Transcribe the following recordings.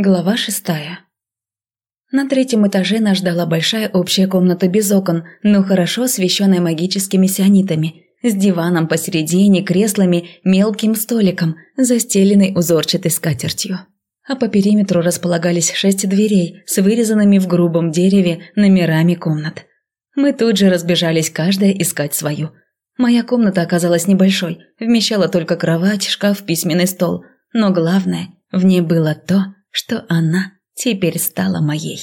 Глава шестая. На третьем этаже нас ждала большая общая комната без окон, но хорошо освещенная магическими сионитами, с диваном посередине, креслами, мелким столиком, застеленной узорчатой скатертью. А по периметру располагались шесть дверей с вырезанными в грубом дереве номерами комнат. Мы тут же разбежались каждая искать свою. Моя комната оказалась небольшой, вмещала только кровать, шкаф, письменный стол. Но главное, в ней было то, что она теперь стала моей.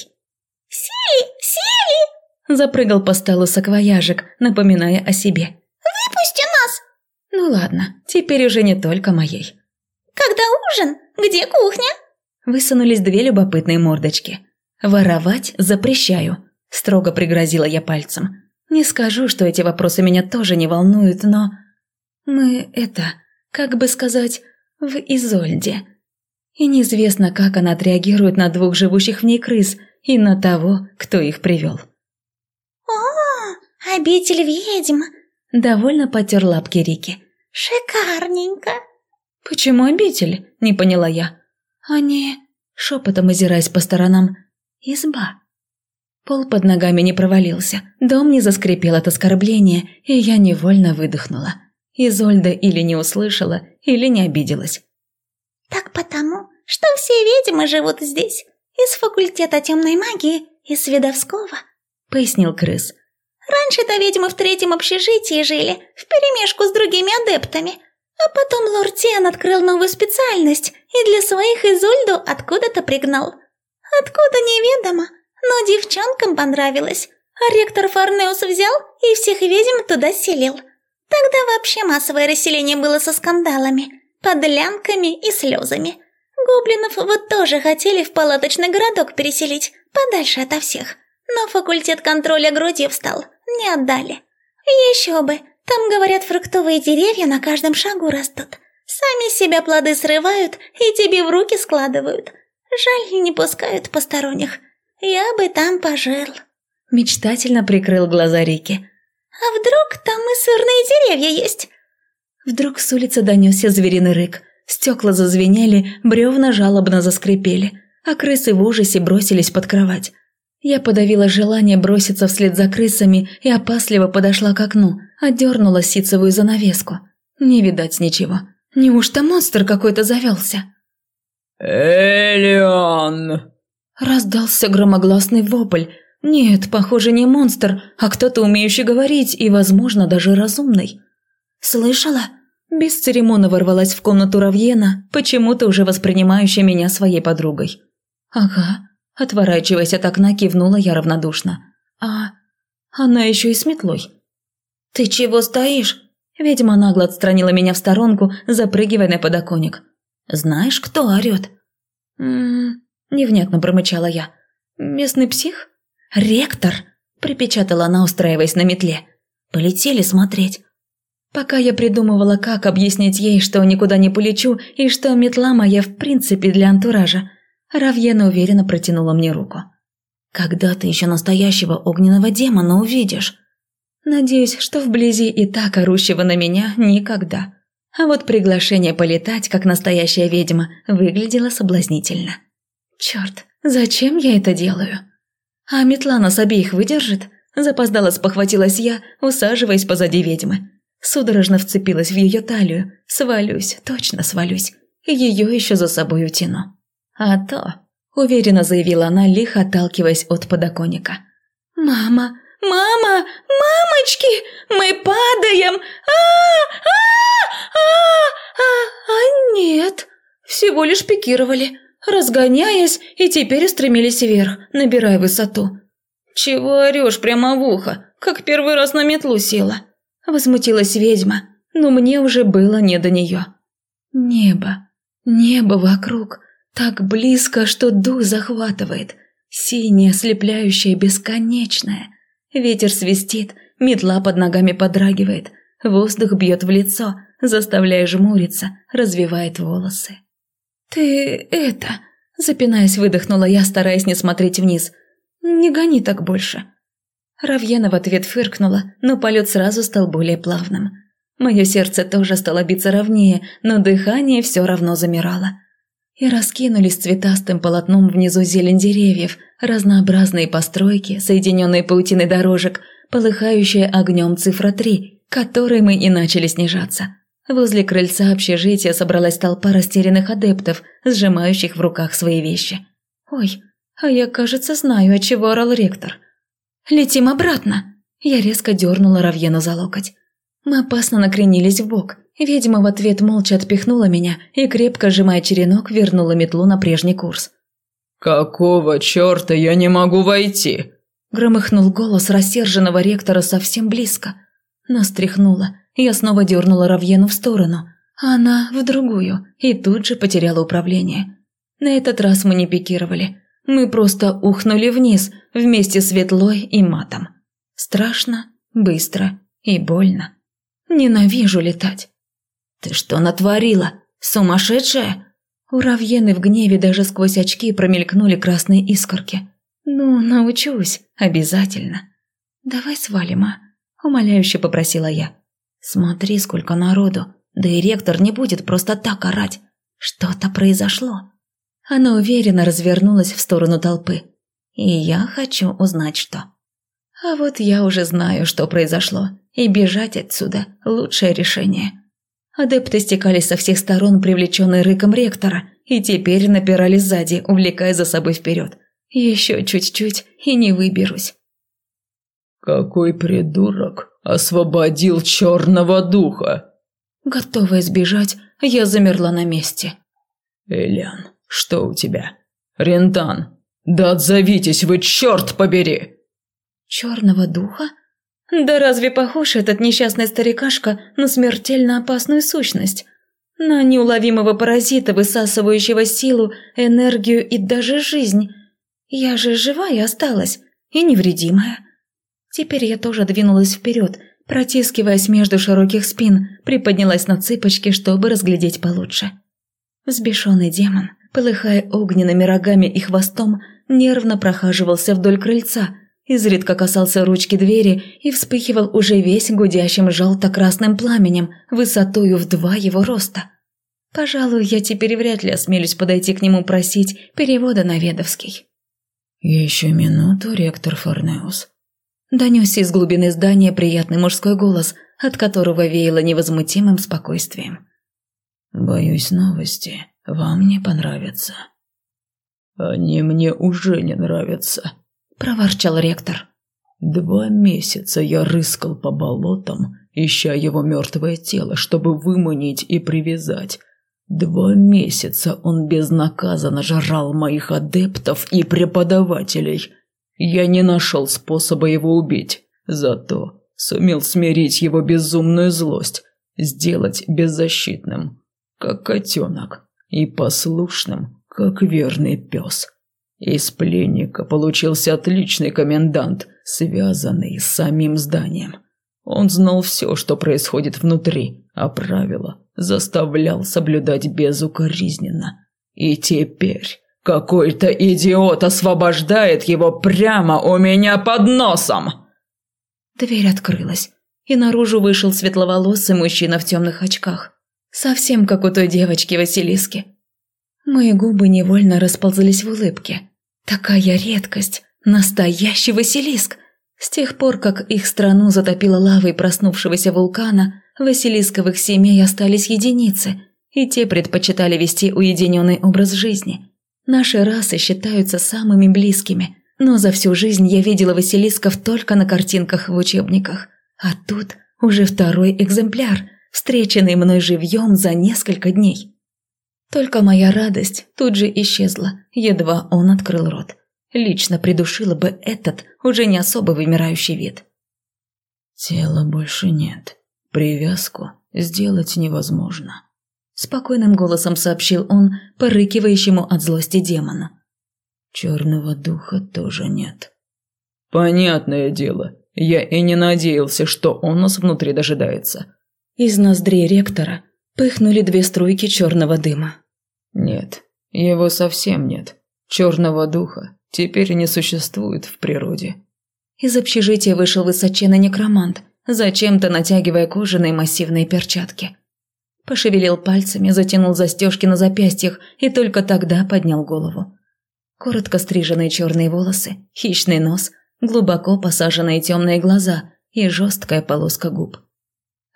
«Сели! Сели!» Запрыгал по столу саквояжик, напоминая о себе. «Выпусти нас!» Ну ладно, теперь уже не только моей. «Когда ужин? Где кухня?» Высунулись две любопытные мордочки. «Воровать запрещаю», – строго пригрозила я пальцем. «Не скажу, что эти вопросы меня тоже не волнуют, но...» «Мы это, как бы сказать, в Изольде». И неизвестно, как она отреагирует на двух живущих в ней крыс и на того, кто их привел. «О, обитель ведьм!» – довольно потер лапки Рики. «Шикарненько!» «Почему обитель?» – не поняла я. «Они...» – шепотом озираясь по сторонам. «Изба». Пол под ногами не провалился, дом не заскрипел от оскорбления, и я невольно выдохнула. Изольда или не услышала, или не обиделась. «Так потому, что все ведьмы живут здесь, из факультета темной магии, из Видовского», — пояснил крыс. «Раньше-то ведьмы в третьем общежитии жили, вперемешку с другими адептами, а потом лорд Тиан открыл новую специальность и для своих Изольду откуда-то пригнал. Откуда неведомо, но девчонкам понравилось, а ректор Фарнеус взял и всех ведьм туда селил. Тогда вообще массовое расселение было со скандалами» подлянками и слезами. Гоблинов вот тоже хотели в палаточный городок переселить, подальше ото всех. Но факультет контроля груди встал, не отдали. Еще бы, там, говорят, фруктовые деревья на каждом шагу растут. Сами себя плоды срывают и тебе в руки складывают. Жаль, не пускают посторонних. Я бы там пожил. Мечтательно прикрыл глаза Рики. А вдруг там и сырные деревья есть? Вдруг с улицы донесся звериный рык. Стекла зазвенели, бревна жалобно заскрипели, а крысы в ужасе бросились под кровать. Я подавила желание броситься вслед за крысами и опасливо подошла к окну, отдернула ситцевую занавеску. Не видать ничего. Неужто монстр какой-то завелся? «Элион!» Раздался громогласный вопль. Нет, похоже, не монстр, а кто-то умеющий говорить и, возможно, даже разумный. «Слышала?» Без церемона ворвалась в комнату Равьена, почему-то уже воспринимающая меня своей подругой. «Ага», отворачиваясь от окна, кивнула я равнодушно. «А, она еще и с метлой». «Ты чего стоишь?» Ведьма нагло отстранила меня в сторонку, запрыгивая на подоконник. «Знаешь, кто орет?» «М-м-м», невнятно промычала я. «Местный псих?» «Ректор!» – припечатала она, устраиваясь на метле. «Полетели смотреть. Пока я придумывала, как объяснить ей, что никуда не полечу и что метла моя в принципе для антуража, Равьена уверенно протянула мне руку. «Когда ты еще настоящего огненного демона увидишь?» Надеюсь, что вблизи и так орущего на меня никогда. А вот приглашение полетать, как настоящая ведьма, выглядело соблазнительно. Черт, зачем я это делаю? А метла нас обеих выдержит? Запоздала спохватилась я, усаживаясь позади ведьмы. Судорожно вцепилась в ее талию. Свалюсь, точно свалюсь. Ее еще за собой утяну. А то, уверенно заявила она, лихо отталкиваясь от подоконника. «Мама! Мама! Мамочки! Мы падаем! а а а а А нет! Всего лишь пикировали, разгоняясь, и теперь устремились вверх, набирая высоту. Чего орешь прямо в ухо, как первый раз на метлу села?» Возмутилась ведьма, но мне уже было не до нее. Небо, небо вокруг, так близко, что дух захватывает. Синее, ослепляющее, бесконечное. Ветер свистит, метла под ногами подрагивает. Воздух бьет в лицо, заставляя жмуриться, развивает волосы. «Ты это...» – запинаясь, выдохнула я, стараясь не смотреть вниз. «Не гони так больше. Равьена в ответ фыркнула, но полет сразу стал более плавным. Мое сердце тоже стало биться ровнее, но дыхание все равно замирало. и раскинулись цветастым полотном внизу зелень деревьев, разнообразные постройки, соединенные паутиной дорожек, полыхающая огнем цифра три, которой мы и начали снижаться. Возле крыльца общежития собралась толпа растерянных адептов, сжимающих в руках свои вещи. «Ой, а я, кажется, знаю, от чего орал ректор». «Летим обратно!» Я резко дернула Равьену за локоть. Мы опасно накренились в бок. Ведьма в ответ молча отпихнула меня и, крепко сжимая черенок, вернула метлу на прежний курс. «Какого черта я не могу войти?» Громыхнул голос рассерженного ректора совсем близко. Нас тряхнуло. Я снова дернула Равьену в сторону, а она в другую, и тут же потеряла управление. На этот раз мы не пикировали. Мы просто ухнули вниз вместе с ветлой и матом. Страшно, быстро и больно. Ненавижу летать. «Ты что натворила? Сумасшедшая?» У Равьены в гневе даже сквозь очки промелькнули красные искорки. «Ну, научусь, обязательно». «Давай свалим, а?» – умоляюще попросила я. «Смотри, сколько народу. Да и ректор не будет просто так орать. Что-то произошло». Она уверенно развернулась в сторону толпы. «И я хочу узнать, что». А вот я уже знаю, что произошло, и бежать отсюда – лучшее решение. Адепты стекались со всех сторон, привлеченные рыком ректора, и теперь напирали сзади, увлекая за собой вперед. Еще чуть-чуть и не выберусь. «Какой придурок освободил черного духа!» Готовая сбежать, я замерла на месте. «Элян, что у тебя? Рентан, да отзовитесь вы, черт побери!» «Черного духа?» Да разве похож этот несчастный старикашка на смертельно опасную сущность? На неуловимого паразита, высасывающего силу, энергию и даже жизнь. Я же живая осталась и невредимая. Теперь я тоже двинулась вперед, протискиваясь между широких спин, приподнялась на цыпочки, чтобы разглядеть получше. Взбешенный демон, полыхая огненными рогами и хвостом, нервно прохаживался вдоль крыльца – изредка касался ручки двери и вспыхивал уже весь гудящим желто-красным пламенем, высотою в два его роста. Пожалуй, я теперь вряд ли осмелюсь подойти к нему просить перевода на ведовский. «Еще минуту, ректор Форнеус». Донесся из глубины здания приятный мужской голос, от которого веяло невозмутимым спокойствием. «Боюсь, новости вам не понравятся». «Они мне уже не нравятся», – проворчал ректор. «Два месяца я рыскал по болотам, ища его мертвое тело, чтобы выманить и привязать. Два месяца он безнаказанно жрал моих адептов и преподавателей. Я не нашел способа его убить, зато сумел смирить его безумную злость, сделать беззащитным, как котенок, и послушным, как верный пес». Из пленника получился отличный комендант, связанный с самим зданием. Он знал все, что происходит внутри, а правила заставлял соблюдать безукоризненно. И теперь какой-то идиот освобождает его прямо у меня под носом. Дверь открылась, и наружу вышел светловолосый мужчина в темных очках. Совсем как у той девочки Василиски. Мои губы невольно расползались в улыбке. Такая редкость! Настоящий Василиск! С тех пор, как их страну затопила лавой проснувшегося вулкана, василисковых семей остались единицы, и те предпочитали вести уединенный образ жизни. Наши расы считаются самыми близкими, но за всю жизнь я видела василисков только на картинках в учебниках. А тут уже второй экземпляр, встреченный мной живьем за несколько дней. Только моя радость тут же исчезла, едва он открыл рот. Лично придушила бы этот уже не особо вымирающий вид. «Тела больше нет. Привязку сделать невозможно», – спокойным голосом сообщил он порыкивающему от злости демону. «Черного духа тоже нет». «Понятное дело. Я и не надеялся, что он нас внутри дожидается». Из ноздрей ректора Пыхнули две струйки черного дыма. Нет, его совсем нет. Черного духа теперь не существует в природе. Из общежития вышел высоченный некромант, зачем-то натягивая кожаные массивные перчатки. Пошевелил пальцами, затянул застежки на запястьях и только тогда поднял голову. Коротко стриженные черные волосы, хищный нос, глубоко посаженные темные глаза и жесткая полоска губ.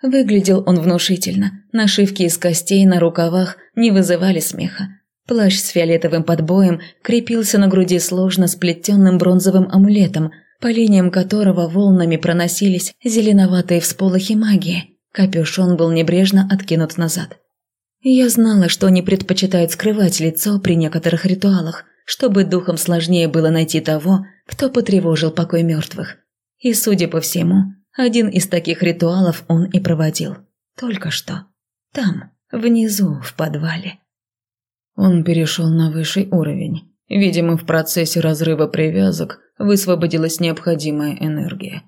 Выглядел он внушительно, нашивки из костей на рукавах не вызывали смеха. Плащ с фиолетовым подбоем крепился на груди сложно сплетенным бронзовым амулетом, по линиям которого волнами проносились зеленоватые всполохи магии. Капюшон был небрежно откинут назад. Я знала, что они предпочитают скрывать лицо при некоторых ритуалах, чтобы духом сложнее было найти того, кто потревожил покой мертвых. И, судя по всему, один из таких ритуалов он и проводил. Только что. Там, внизу, в подвале. Он перешел на высший уровень. Видимо, в процессе разрыва привязок высвободилась необходимая энергия.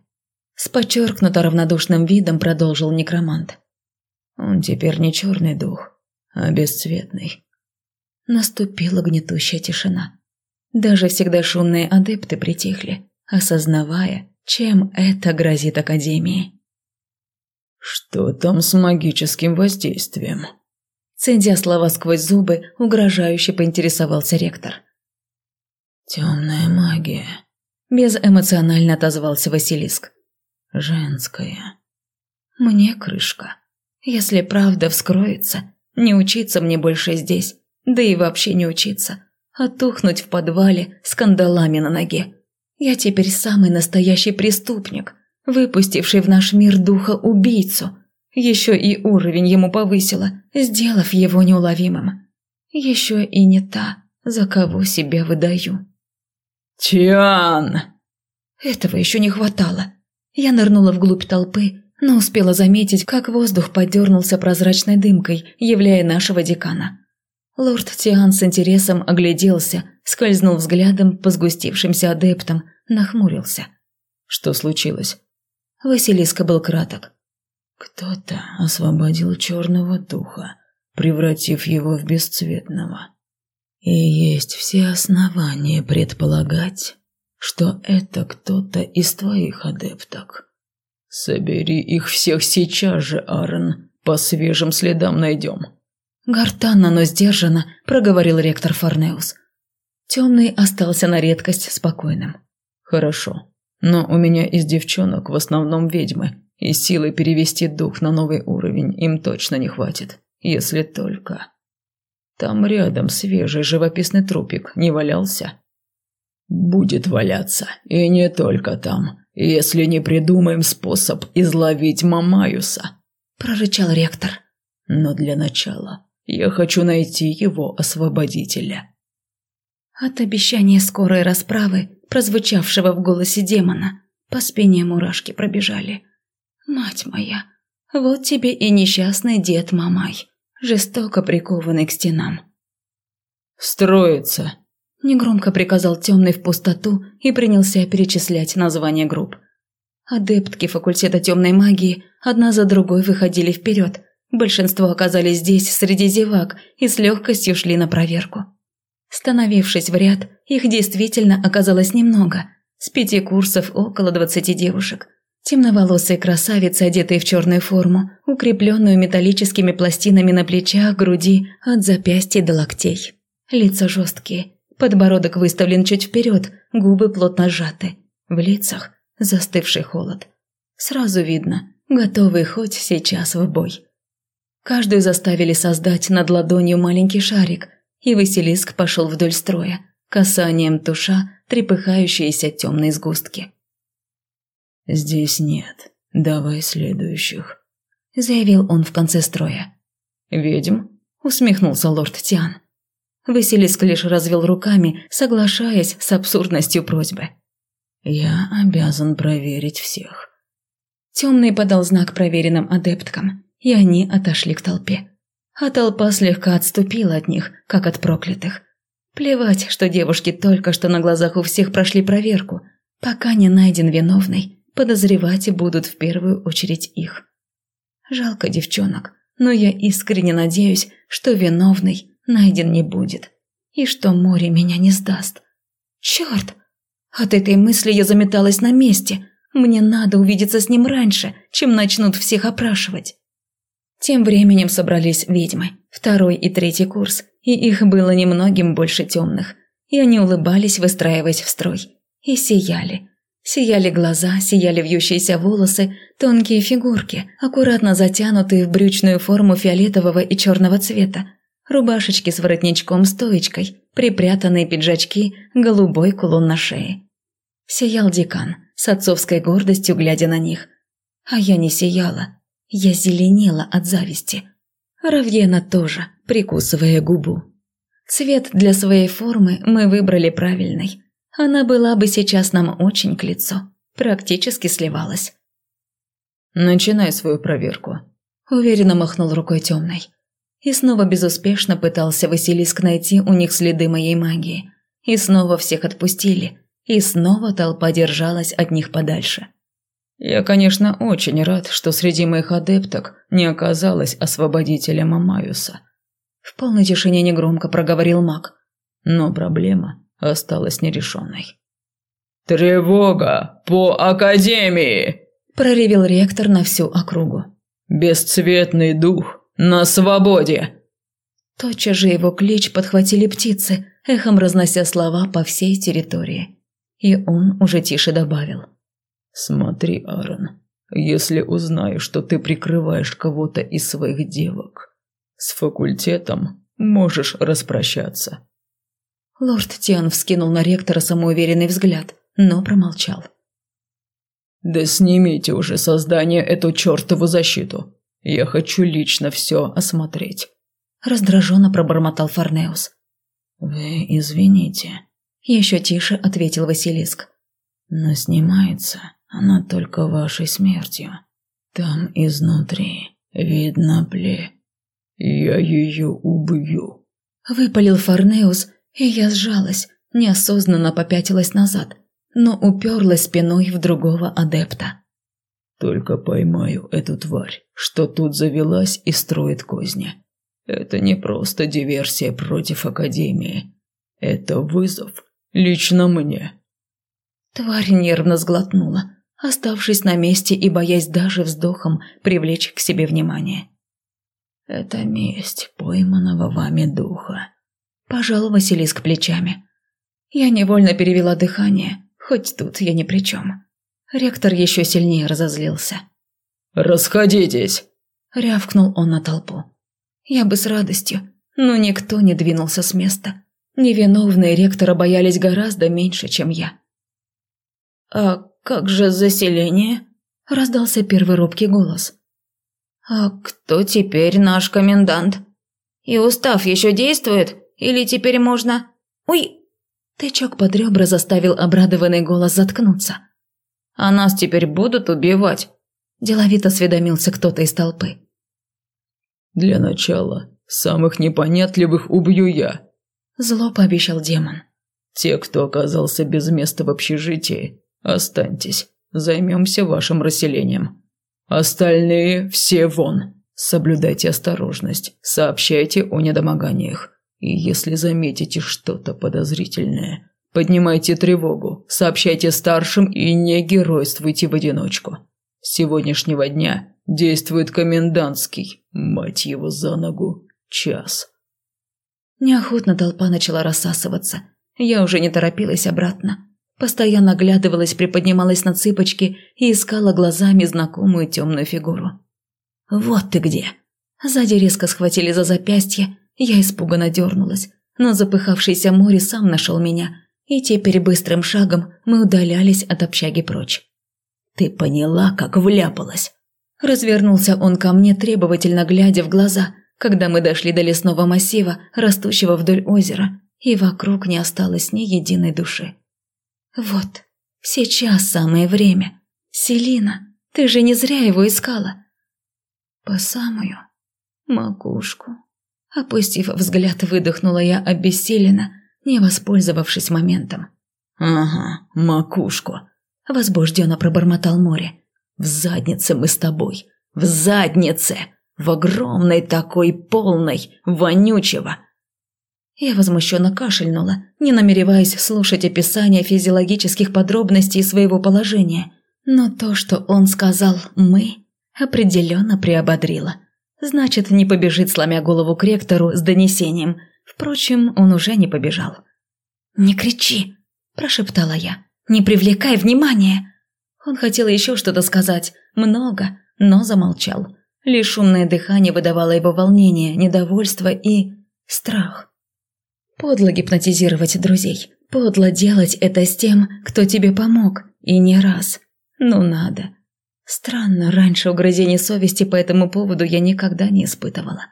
С подчеркнуто равнодушным видом продолжил некромант. Он теперь не черный дух, а бесцветный. Наступила гнетущая тишина. Даже всегда шумные адепты притихли, осознавая, чем это грозит Академии. «Что там с магическим воздействием?» Цедя слова сквозь зубы, угрожающе поинтересовался ректор. «Темная магия», – безэмоционально отозвался Василиск женское. Мне крышка. Если правда вскроется, не учиться мне больше здесь, да и вообще не учиться, а тухнуть в подвале с кандалами на ноге. Я теперь самый настоящий преступник, выпустивший в наш мир духа убийцу. Еще и уровень ему повысила, сделав его неуловимым. Еще и не та, за кого себя выдаю. «Тиан!» Этого еще не хватало. Я нырнула вглубь толпы, но успела заметить, как воздух подернулся прозрачной дымкой, являя нашего декана. Лорд Тиан с интересом огляделся, скользнул взглядом по сгустившимся адептам, нахмурился. Что случилось? Василиска был краток. Кто-то освободил черного духа, превратив его в бесцветного. И есть все основания предполагать, что это кто-то из твоих адепток. Собери их всех сейчас же, Аарон, по свежим следам найдем. Гортанно, но сдержанно проговорил ректор Форнеус. Темный остался на редкость спокойным. Хорошо, но у меня из девчонок в основном ведьмы, и силы перевести дух на новый уровень им точно не хватит, если только... Там рядом свежий живописный трупик не валялся? будет валяться. И не только там, если не придумаем способ изловить Мамаюса», – прорычал ректор. «Но для начала я хочу найти его освободителя». От обещания скорой расправы, прозвучавшего в голосе демона, по спине мурашки пробежали. «Мать моя, вот тебе и несчастный дед Мамай, жестоко прикованный к стенам». «Строится», Негромко приказал темный в пустоту и принялся перечислять названия групп. Адептки факультета темной магии одна за другой выходили вперед. Большинство оказались здесь среди зевак и с легкостью шли на проверку. Становившись в ряд, их действительно оказалось немного. С пяти курсов около двадцати девушек. Темноволосые красавицы, одетые в черную форму, укрепленную металлическими пластинами на плечах, груди, от запястья до локтей. Лица жесткие, Подбородок выставлен чуть вперед, губы плотно сжаты. В лицах застывший холод. Сразу видно, готовый хоть сейчас в бой. Каждую заставили создать над ладонью маленький шарик, и Василиск пошел вдоль строя, касанием туша трепыхающиеся темные сгустки. «Здесь нет. Давай следующих», – заявил он в конце строя. «Ведьм?» – усмехнулся лорд Тиан. Василиск лишь развел руками, соглашаясь с абсурдностью просьбы. «Я обязан проверить всех». Темный подал знак проверенным адепткам, и они отошли к толпе. А толпа слегка отступила от них, как от проклятых. Плевать, что девушки только что на глазах у всех прошли проверку. Пока не найден виновный, подозревать будут в первую очередь их. Жалко девчонок, но я искренне надеюсь, что виновный найден не будет, и что море меня не сдаст. Черт! От этой мысли я заметалась на месте. Мне надо увидеться с ним раньше, чем начнут всех опрашивать. Тем временем собрались ведьмы, второй и третий курс, и их было немногим больше темных. И они улыбались, выстраиваясь в строй. И сияли. Сияли глаза, сияли вьющиеся волосы, тонкие фигурки, аккуратно затянутые в брючную форму фиолетового и черного цвета, рубашечки с воротничком-стоечкой, припрятанные пиджачки, голубой кулон на шее. Сиял декан, с отцовской гордостью глядя на них. А я не сияла, я зеленела от зависти. Равьена тоже, прикусывая губу. Цвет для своей формы мы выбрали правильный. Она была бы сейчас нам очень к лицу. Практически сливалась. «Начинай свою проверку», – уверенно махнул рукой темной и снова безуспешно пытался Василиск найти у них следы моей магии. И снова всех отпустили, и снова толпа держалась от них подальше. Я, конечно, очень рад, что среди моих адепток не оказалось освободителя Мамаюса. В полной тишине негромко проговорил маг. Но проблема осталась нерешенной. «Тревога по Академии!» – проревел ректор на всю округу. «Бесцветный дух на свободе!» Тотчас же его клич подхватили птицы, эхом разнося слова по всей территории. И он уже тише добавил. «Смотри, Аарон, если узнаю, что ты прикрываешь кого-то из своих девок, с факультетом можешь распрощаться». Лорд Тиан вскинул на ректора самоуверенный взгляд, но промолчал. «Да снимите уже создание эту чертову защиту. Я хочу лично все осмотреть. Раздраженно пробормотал Фарнеус. Вы извините. Еще тише ответил Василиск. Но снимается она только вашей смертью. Там изнутри видно пле. Я ее убью. Выпалил Фарнеус, и я сжалась, неосознанно попятилась назад, но уперлась спиной в другого адепта. Только поймаю эту тварь, что тут завелась и строит козни. Это не просто диверсия против Академии. Это вызов лично мне. Тварь нервно сглотнула, оставшись на месте и боясь даже вздохом привлечь к себе внимание. «Это месть пойманного вами духа», – пожал Василиск плечами. Я невольно перевела дыхание, хоть тут я ни при чем. Ректор еще сильнее разозлился. «Расходитесь!» – рявкнул он на толпу. Я бы с радостью, но никто не двинулся с места. Невиновные ректора боялись гораздо меньше, чем я. «А как же заселение?» – раздался первый робкий голос. «А кто теперь наш комендант? И устав еще действует? Или теперь можно...» «Ой!» Тычок под ребра заставил обрадованный голос заткнуться. А нас теперь будут убивать?» Деловито осведомился кто-то из толпы. «Для начала самых непонятливых убью я», – зло пообещал демон. «Те, кто оказался без места в общежитии, останьтесь, займемся вашим расселением. Остальные все вон. Соблюдайте осторожность, сообщайте о недомоганиях. И если заметите что-то подозрительное, Поднимайте тревогу, сообщайте старшим и не геройствуйте в одиночку. С сегодняшнего дня действует комендантский, мать его за ногу, час. Неохотно толпа начала рассасываться. Я уже не торопилась обратно. Постоянно оглядывалась, приподнималась на цыпочки и искала глазами знакомую темную фигуру. «Вот ты где!» Сзади резко схватили за запястье, я испуганно дернулась, но запыхавшийся море сам нашел меня – и теперь быстрым шагом мы удалялись от общаги прочь. «Ты поняла, как вляпалась?» Развернулся он ко мне, требовательно глядя в глаза, когда мы дошли до лесного массива, растущего вдоль озера, и вокруг не осталось ни единой души. «Вот, сейчас самое время. Селина, ты же не зря его искала». «По самую макушку». Опустив взгляд, выдохнула я обессиленно, не воспользовавшись моментом. «Ага, макушку», – возбужденно пробормотал море. «В заднице мы с тобой. В заднице! В огромной такой полной, вонючего!» Я возмущенно кашельнула, не намереваясь слушать описание физиологических подробностей своего положения. Но то, что он сказал «мы», определенно приободрило. Значит, не побежит, сломя голову к ректору с донесением. Впрочем, он уже не побежал. «Не кричи!» – прошептала я. «Не привлекай внимания!» Он хотел еще что-то сказать, много, но замолчал. Лишь шумное дыхание выдавало его волнение, недовольство и... страх. Подло гипнотизировать друзей. Подло делать это с тем, кто тебе помог. И не раз. Ну надо. Странно, раньше угрызений совести по этому поводу я никогда не испытывала.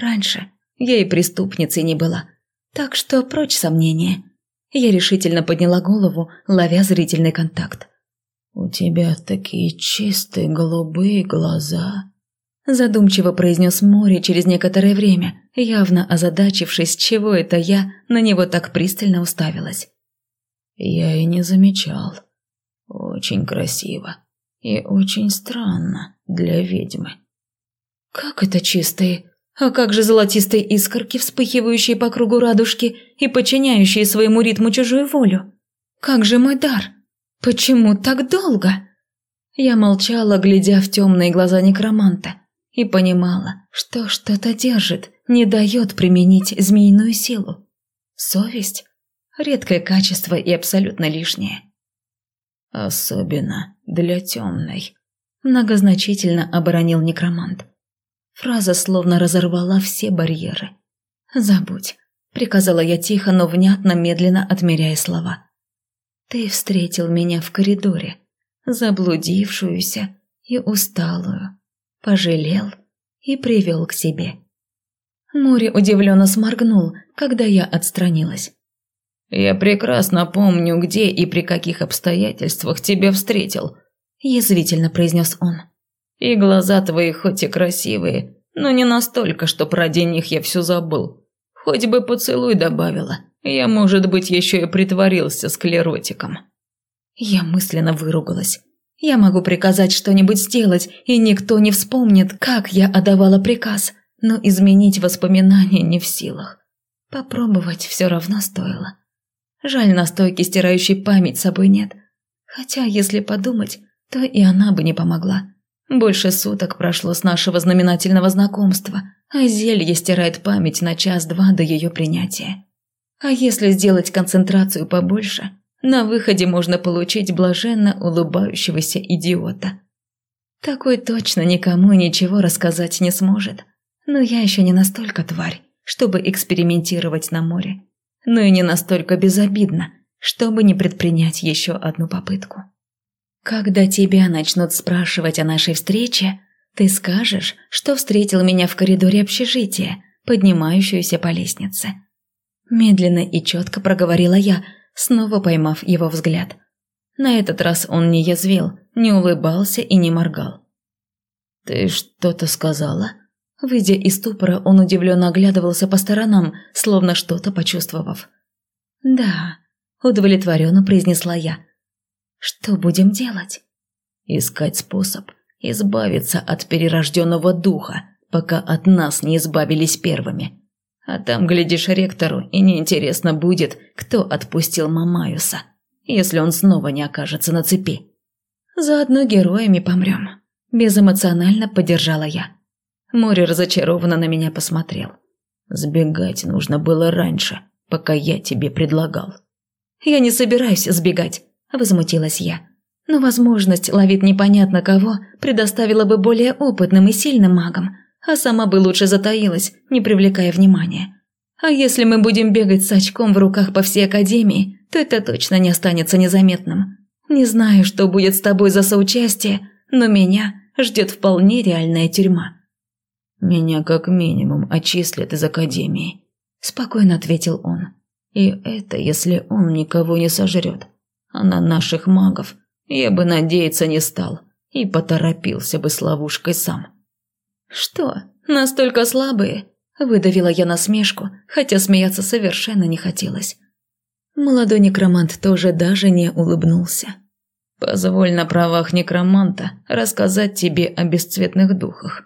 Раньше я и преступницей не была. Так что прочь сомнения. Я решительно подняла голову, ловя зрительный контакт. «У тебя такие чистые голубые глаза», – задумчиво произнес море через некоторое время, явно озадачившись, чего это я на него так пристально уставилась. «Я и не замечал. Очень красиво и очень странно для ведьмы». «Как это чистые? А как же золотистые искорки, вспыхивающие по кругу радужки и подчиняющие своему ритму чужую волю? Как же мой дар?» «Почему так долго?» Я молчала, глядя в темные глаза некроманта, и понимала, что что-то держит, не дает применить змеиную силу. Совесть – редкое качество и абсолютно лишнее. «Особенно для темной», – многозначительно оборонил некромант. Фраза словно разорвала все барьеры. «Забудь», – приказала я тихо, но внятно, медленно отмеряя слова. Ты встретил меня в коридоре, заблудившуюся и усталую, пожалел и привел к себе. Море удивленно сморгнул, когда я отстранилась. «Я прекрасно помню, где и при каких обстоятельствах тебя встретил», – язвительно произнес он. «И глаза твои хоть и красивые, но не настолько, что про них я все забыл. Хоть бы поцелуй добавила, я, может быть, еще и притворился склеротиком. Я мысленно выругалась. Я могу приказать что-нибудь сделать, и никто не вспомнит, как я отдавала приказ, но изменить воспоминания не в силах. Попробовать все равно стоило. Жаль, настойки, стирающей память, с собой нет. Хотя, если подумать, то и она бы не помогла. Больше суток прошло с нашего знаменательного знакомства, а зелье стирает память на час-два до ее принятия. А если сделать концентрацию побольше, на выходе можно получить блаженно улыбающегося идиота. Такой точно никому ничего рассказать не сможет. Но я еще не настолько тварь, чтобы экспериментировать на море. Но и не настолько безобидно, чтобы не предпринять еще одну попытку. Когда тебя начнут спрашивать о нашей встрече, ты скажешь, что встретил меня в коридоре общежития, поднимающуюся по лестнице. Медленно и четко проговорила я, снова поймав его взгляд. На этот раз он не язвил, не улыбался и не моргал. «Ты что-то сказала?» Выйдя из ступора, он удивленно оглядывался по сторонам, словно что-то почувствовав. «Да», – удовлетворенно произнесла я. «Что будем делать?» «Искать способ избавиться от перерожденного духа, пока от нас не избавились первыми», а там, глядишь, ректору и неинтересно будет, кто отпустил Мамаюса, если он снова не окажется на цепи. Заодно героями помрем. Безэмоционально поддержала я. Море разочарованно на меня посмотрел. Сбегать нужно было раньше, пока я тебе предлагал. Я не собираюсь сбегать, возмутилась я. Но возможность ловить непонятно кого предоставила бы более опытным и сильным магам, а сама бы лучше затаилась, не привлекая внимания. А если мы будем бегать с очком в руках по всей академии, то это точно не останется незаметным. Не знаю, что будет с тобой за соучастие, но меня ждет вполне реальная тюрьма». «Меня как минимум отчислят из академии», – спокойно ответил он. «И это, если он никого не сожрет. А на наших магов я бы надеяться не стал и поторопился бы с ловушкой сам». «Что, настолько слабые?» – выдавила я насмешку, хотя смеяться совершенно не хотелось. Молодой некромант тоже даже не улыбнулся. «Позволь на правах некроманта рассказать тебе о бесцветных духах.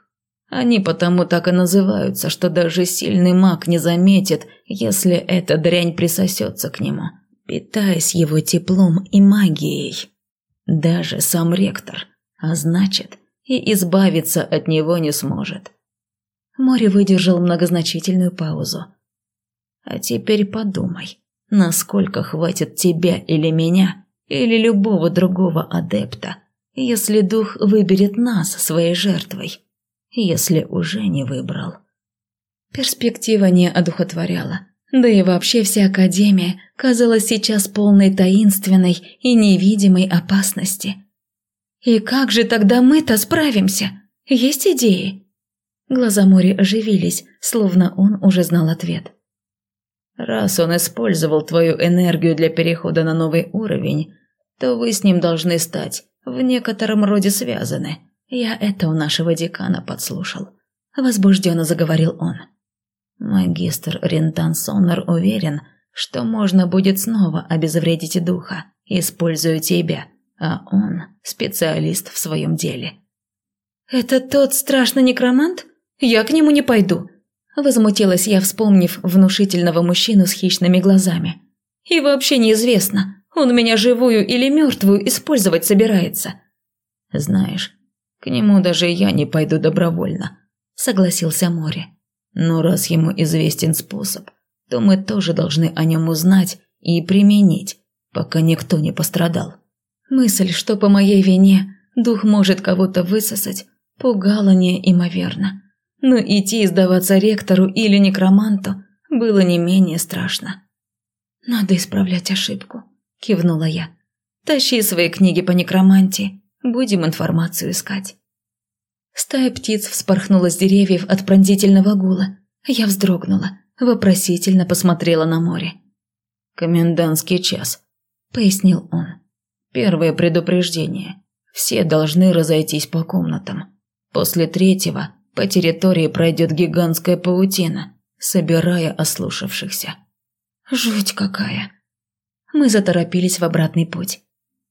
Они потому так и называются, что даже сильный маг не заметит, если эта дрянь присосется к нему, питаясь его теплом и магией. Даже сам ректор, а значит, и избавиться от него не сможет. Море выдержал многозначительную паузу. «А теперь подумай, насколько хватит тебя или меня, или любого другого адепта, если дух выберет нас своей жертвой, если уже не выбрал». Перспектива не одухотворяла. Да и вообще вся Академия казалась сейчас полной таинственной и невидимой опасности. «И как же тогда мы-то справимся? Есть идеи?» Глаза Мори оживились, словно он уже знал ответ. «Раз он использовал твою энергию для перехода на новый уровень, то вы с ним должны стать в некотором роде связаны. Я это у нашего декана подслушал», – возбужденно заговорил он. Магистр Рентан Соннер уверен, что можно будет снова обезвредить духа, используя тебя, а он специалист в своем деле. «Это тот страшный некромант? Я к нему не пойду», – возмутилась я, вспомнив внушительного мужчину с хищными глазами. «И вообще неизвестно, он меня живую или мертвую использовать собирается». «Знаешь, к нему даже я не пойду добровольно», – согласился Мори. Но раз ему известен способ, то мы тоже должны о нем узнать и применить, пока никто не пострадал. Мысль, что по моей вине дух может кого-то высосать, пугала неимоверно. Но идти сдаваться ректору или некроманту было не менее страшно. «Надо исправлять ошибку», – кивнула я. «Тащи свои книги по некромантии, будем информацию искать». Стая птиц вспорхнула с деревьев от пронзительного гула. Я вздрогнула, вопросительно посмотрела на море. «Комендантский час», – пояснил он. «Первое предупреждение. Все должны разойтись по комнатам. После третьего по территории пройдет гигантская паутина, собирая ослушавшихся». «Жуть какая!» Мы заторопились в обратный путь.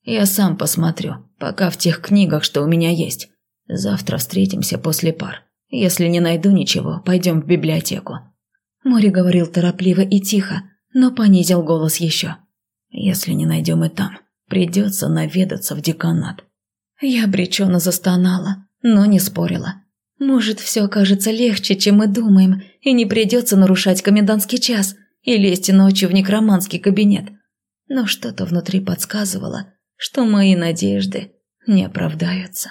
«Я сам посмотрю, пока в тех книгах, что у меня есть. Завтра встретимся после пар. Если не найду ничего, пойдем в библиотеку». Мори говорил торопливо и тихо, но понизил голос еще. «Если не найдем и там, придется наведаться в деканат». Я обреченно застонала, но не спорила. Может, все окажется легче, чем мы думаем, и не придется нарушать комендантский час и лезть ночью в некроманский кабинет. Но что-то внутри подсказывало, что мои надежды не оправдаются.